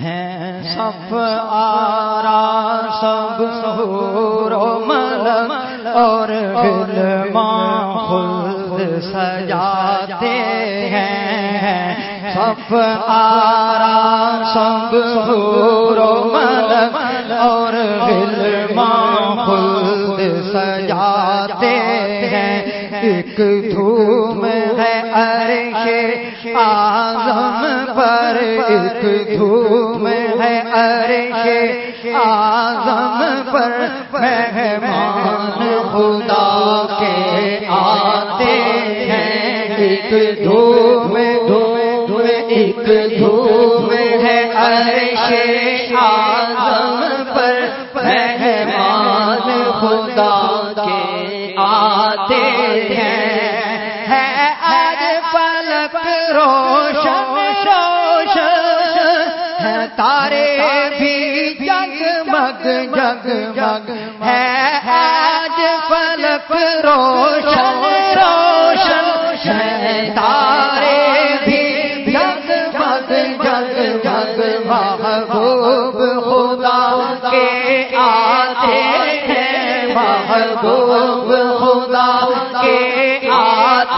ہیں سب آرا سب رو مل اور خود سجاتے ہیں۔ سب آرا سب رو مل اور خود سجاتے ہیں۔ ایک دھوم ہے عرش آزم پر، ایک دھوم ہے عرش آزم پر۔ مہمان خدا کے آتے ہیں۔ ایک دھوم دھوم، ایک دھوم ہے عرش آزم تارے بھی جگ مگ جگ مگ، ہے آج پلک روشن روشن تارے بھی جگ مگ، جگ جگ محبوب خدا کے آتے ہیں، محبوب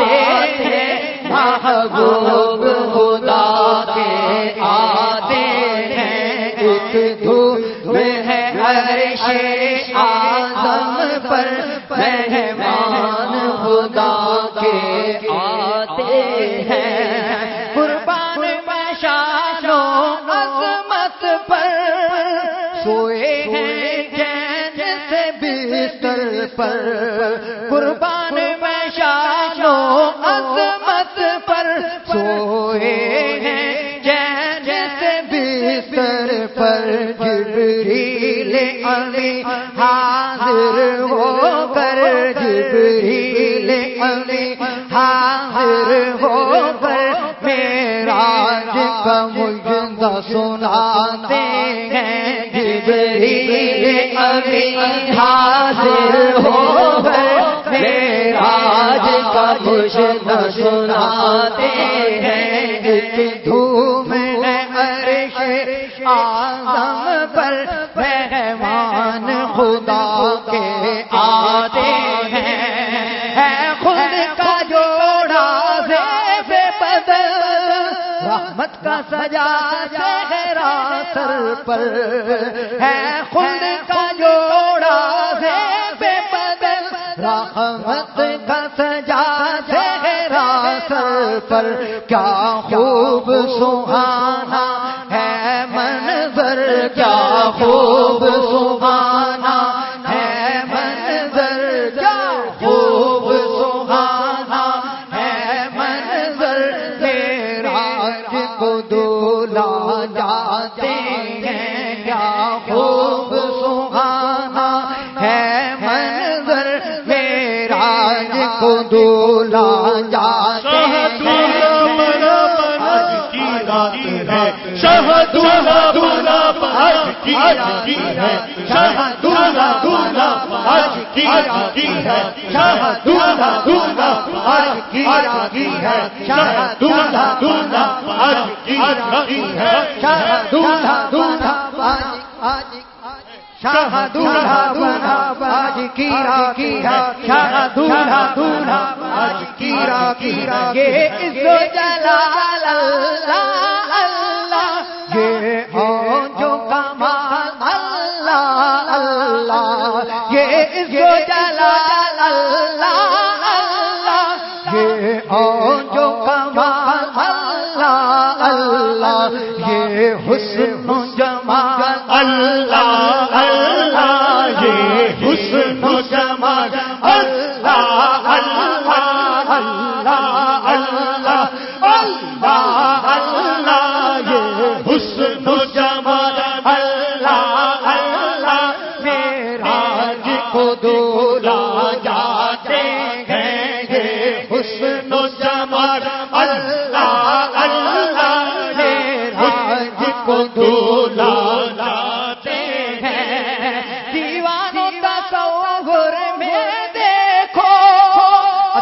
آتے ہیں۔ محبوب خدا کے آتے ہیں۔ ایک دھوپ ہے عرش آزم پر۔ مہمان خدا کے آتے ہیں۔ قربان مشانو عظمت پر۔ سوئے ہیں چین سے بستر پر۔ قربان علی حاضر ہو کر جبریل علی حاضر ہو کر میراج کا سناتے ہیں جبریل علی حاضر ہو کر میراج کا مجھے سناتے ہیں دھوم ہے عرش آزم پر رحمت سجا سر پر ہے خود دولا جاتے ہیں شہد دولا آج کی آتی ہے شہد دولا آج کی کیرا یہ عزو جلال اللہ اللہ یہ جو کمال اللہ اللہ یہ عزو جلال اللہ اللہ یہ حسن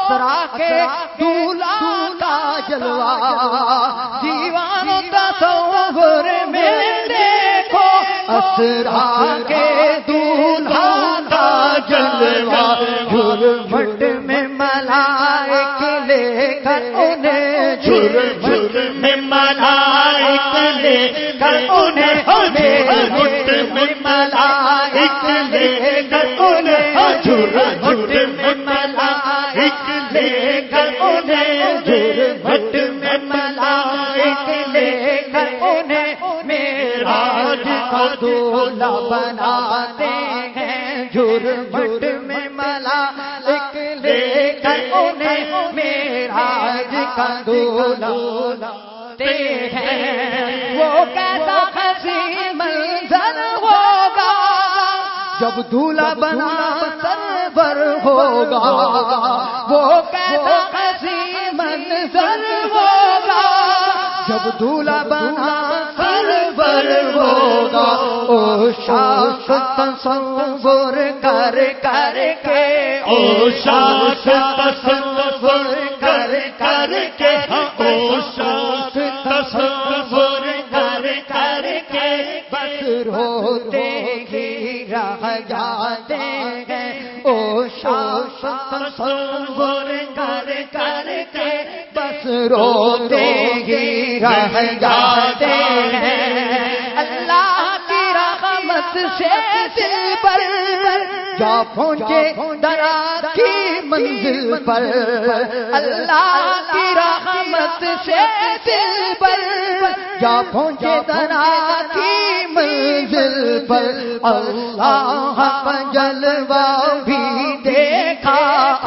اسرا کے دولا کا جلوہ دیوانوں تصور میں اسرا کے دولہا کا جلوہ جھرمٹ میں ملائک لے کر انہیں جھرمٹ میں ملائک لے کر انہیں جھرمٹ میں ملائک لے کر انہیں جھرمٹ میں ملائک لے کر انہیں میں ملائک لے کر انہیں میراج کا دولا بناتے ہیں جھرمٹ میں ملا ایک لے کر انہیں میراج کا دولا تے ہیں وہ کیسا ہنسی منظر ہوگا جب دولہا بنا سرور ہوگا۔ وہ کیسا ہنسی منظر ہوگا۔ جب دولہا بنا سرور ہوگا، او شاخ تصور کر کر کے، او شاخ تصور تصور کر کر کے بس روتے ہی رہ جاتے ہیں۔ اللہ کی رحمت سے دل پر جا پہنچے درا کی منزل پر۔ اللہ کی رحمت سے دل پر جا پہنچے درا کی منزل پر۔ اللہ کا جلوہ بھی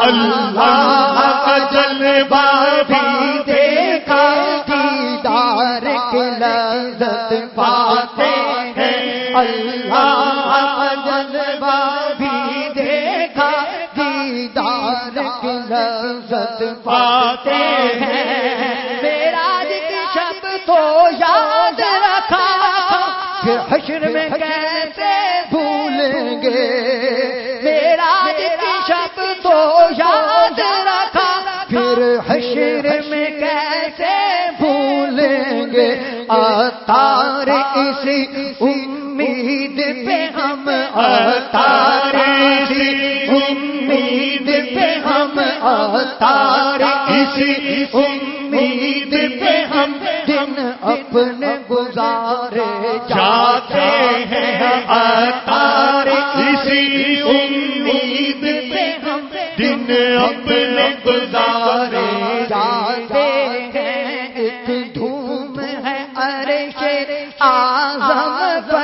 اللہ کا جلوہ بھی دیکھا، دیدار کی لذت پاتے ہیں۔ اللہ کا جلوہ بھی دیکھا، دیدار کی لذت پاتے ہیں۔ پھر حشر میں کیسے بھولیں گے؟ اتار اسی امید پہ ہم اتار اسی امید پہ ہم اتار اسی امید پہ ہم دن اپنے گزارے جاتے اپنے گزارے جاتے ہیں ایک دھوم ہے عرش آزم